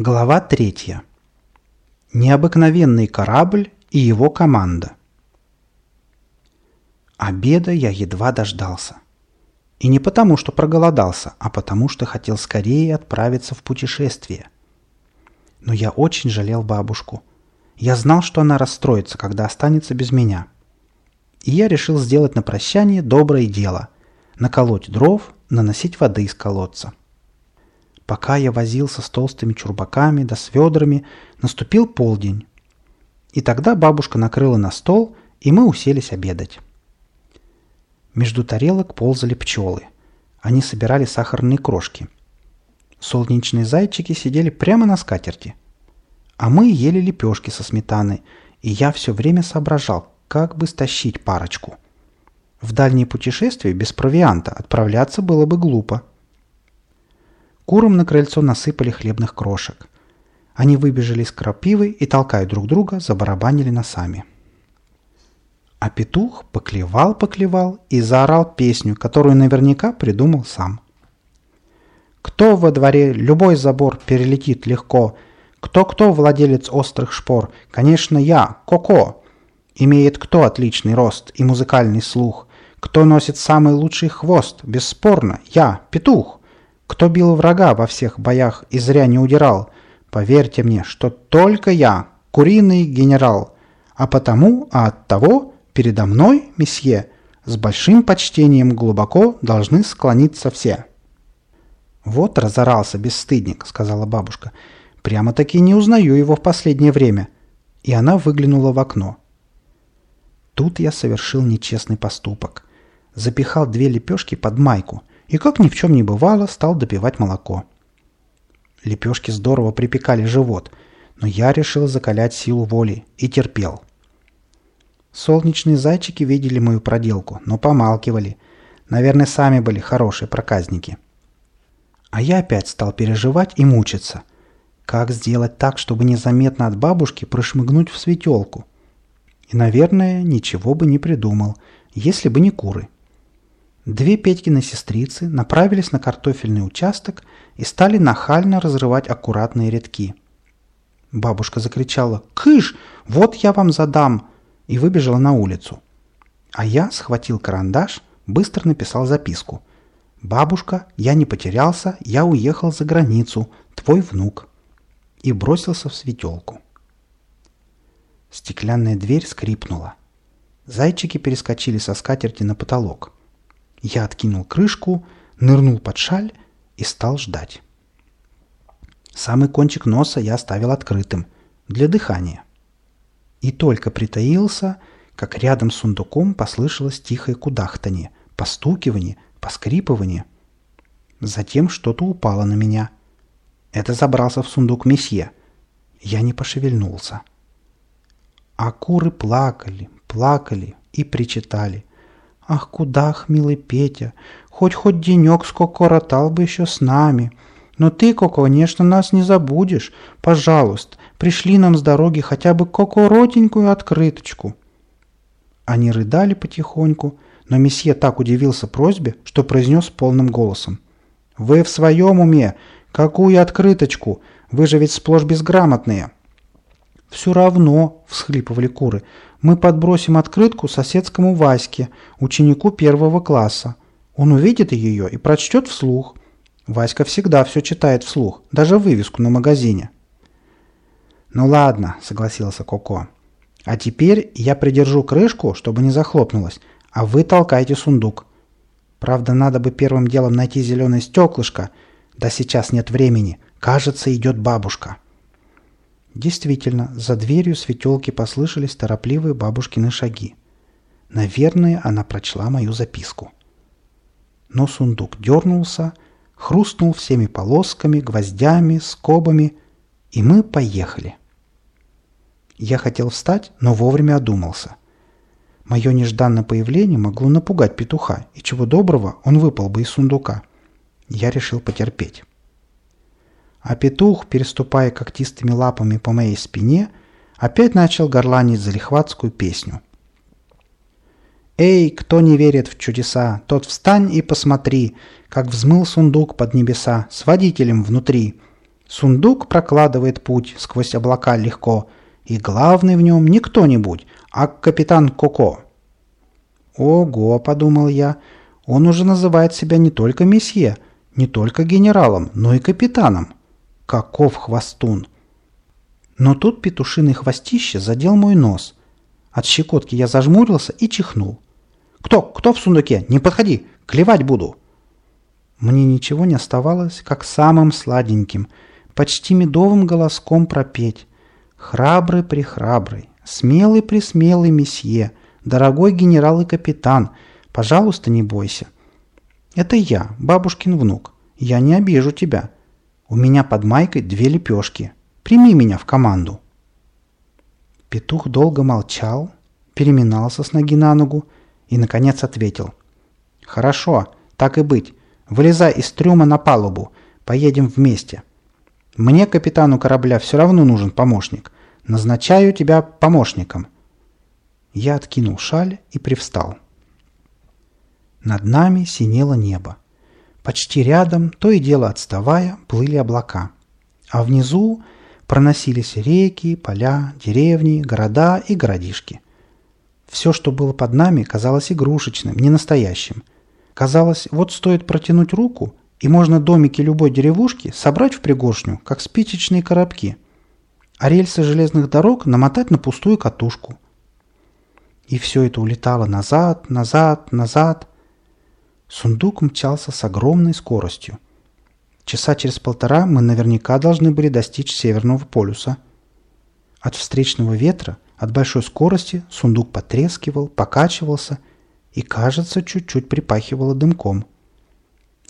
Глава третья. Необыкновенный корабль и его команда. Обеда я едва дождался. И не потому, что проголодался, а потому, что хотел скорее отправиться в путешествие. Но я очень жалел бабушку. Я знал, что она расстроится, когда останется без меня. И я решил сделать на прощание доброе дело – наколоть дров, наносить воды из колодца. Пока я возился с толстыми чурбаками да с ведрами, наступил полдень. И тогда бабушка накрыла на стол, и мы уселись обедать. Между тарелок ползали пчелы. Они собирали сахарные крошки. Солнечные зайчики сидели прямо на скатерти. А мы ели лепешки со сметаной, и я все время соображал, как бы стащить парочку. В дальние путешествия без провианта отправляться было бы глупо. Курам на крыльцо насыпали хлебных крошек. Они выбежали из крапивы и, толкая друг друга, забарабанили носами. А петух поклевал-поклевал и заорал песню, которую наверняка придумал сам. Кто во дворе любой забор перелетит легко? Кто-кто владелец острых шпор? Конечно, я, Коко. Имеет кто отличный рост и музыкальный слух? Кто носит самый лучший хвост? Бесспорно, я, петух. Кто бил врага во всех боях и зря не удирал? Поверьте мне, что только я, куриный генерал. А потому, а от того, передо мной, месье, с большим почтением глубоко должны склониться все. «Вот разорался бесстыдник», — сказала бабушка. «Прямо-таки не узнаю его в последнее время». И она выглянула в окно. Тут я совершил нечестный поступок. Запихал две лепешки под майку и, как ни в чем не бывало, стал допивать молоко. Лепешки здорово припекали живот, но я решил закалять силу воли и терпел. Солнечные зайчики видели мою проделку, но помалкивали. Наверное, сами были хорошие проказники. А я опять стал переживать и мучиться. Как сделать так, чтобы незаметно от бабушки прошмыгнуть в светелку? И, наверное, ничего бы не придумал, если бы не куры. Две Петькины сестрицы направились на картофельный участок и стали нахально разрывать аккуратные рядки. Бабушка закричала «Кыш! Вот я вам задам!» и выбежала на улицу. А я схватил карандаш, быстро написал записку. «Бабушка, я не потерялся, я уехал за границу, твой внук». И бросился в светелку. Стеклянная дверь скрипнула. Зайчики перескочили со скатерти на потолок. Я откинул крышку, нырнул под шаль и стал ждать. Самый кончик носа я оставил открытым, для дыхания. И только притаился, как рядом с сундуком послышалось тихое кудахтанье, постукивание, поскрипывание. Затем что-то упало на меня. Это забрался в сундук месье. Я не пошевельнулся. А куры плакали, плакали и причитали. Ах, кудах, милый Петя, хоть-хоть денек сколько ротал бы еще с нами. Но ты, Коко, конечно, нас не забудешь. Пожалуйста, пришли нам с дороги хотя бы кокоротенькую открыточку. Они рыдали потихоньку, но месье так удивился просьбе, что произнес полным голосом. «Вы в своем уме? Какую открыточку? Вы же ведь сплошь безграмотные!» «Все равно», — всхлипывали куры, — «мы подбросим открытку соседскому Ваське, ученику первого класса. Он увидит ее и прочтет вслух. Васька всегда все читает вслух, даже вывеску на магазине». «Ну ладно», — согласился Коко. «А теперь я придержу крышку, чтобы не захлопнулась, а вы толкайте сундук. Правда, надо бы первым делом найти зеленое стеклышко. Да сейчас нет времени. Кажется, идет бабушка». Действительно, за дверью светелки послышались торопливые бабушкины шаги. Наверное, она прочла мою записку. Но сундук дернулся, хрустнул всеми полосками, гвоздями, скобами, и мы поехали. Я хотел встать, но вовремя одумался. Мое нежданное появление могло напугать петуха, и чего доброго он выпал бы из сундука. Я решил потерпеть а петух, переступая когтистыми лапами по моей спине, опять начал горланить залихватскую песню. «Эй, кто не верит в чудеса, тот встань и посмотри, как взмыл сундук под небеса с водителем внутри. Сундук прокладывает путь сквозь облака легко, и главный в нем не кто-нибудь, а капитан Коко. «Ого!» — подумал я. «Он уже называет себя не только месье, не только генералом, но и капитаном. Каков хвостун!» Но тут петушиный хвостище задел мой нос. От щекотки я зажмурился и чихнул. «Кто? Кто в сундуке? Не подходи! Клевать буду!» Мне ничего не оставалось, как самым сладеньким, почти медовым голоском пропеть. «Храбрый-прихрабрый, смелый-присмелый месье, дорогой генерал и капитан, пожалуйста, не бойся. Это я, бабушкин внук. Я не обижу тебя. У меня под майкой две лепешки. Прими меня в команду». Петух долго молчал, переминался с ноги на ногу и, наконец, ответил. «Хорошо, так и быть. Вылезай из трюма на палубу. Поедем вместе. Мне, капитану корабля, все равно нужен помощник. Назначаю тебя помощником». Я откинул шаль и привстал. Над нами синело небо. Почти рядом, то и дело отставая, плыли облака. А внизу проносились реки, поля, деревни, города и городишки. Все, что было под нами, казалось игрушечным, ненастоящим. Казалось, вот стоит протянуть руку, и можно домики любой деревушки собрать в пригоршню, как спичечные коробки, а рельсы железных дорог намотать на пустую катушку. И все это улетало назад, назад, назад. Сундук мчался с огромной скоростью. Часа через полтора мы наверняка должны были достичь Северного полюса. От встречного ветра, от большой скорости сундук потрескивал, покачивался и, кажется, чуть-чуть припахивало дымком.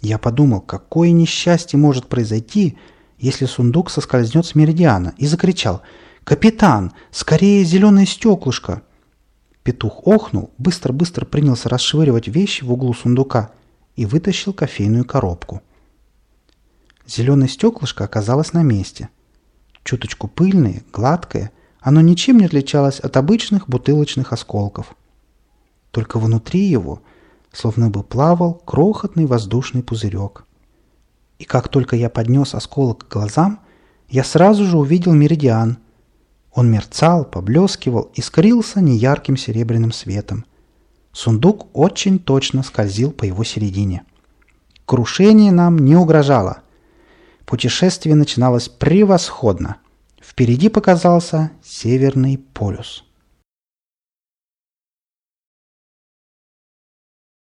Я подумал, какое несчастье может произойти, если сундук соскользнет с меридиана, и закричал «Капитан, скорее зеленое стеклышко!» Петух охнул, быстро-быстро принялся расшвыривать вещи в углу сундука и вытащил кофейную коробку. Зеленое стеклышко оказалось на месте. Чуточку пыльное, гладкое, оно ничем не отличалось от обычных бутылочных осколков. Только внутри его словно бы плавал крохотный воздушный пузырек. И как только я поднес осколок к глазам, я сразу же увидел меридиан. Он мерцал, поблескивал и скрылся неярким серебряным светом. Сундук очень точно скользил по его середине. Крушение нам не угрожало – Путешествие начиналось превосходно. Впереди показался Северный полюс.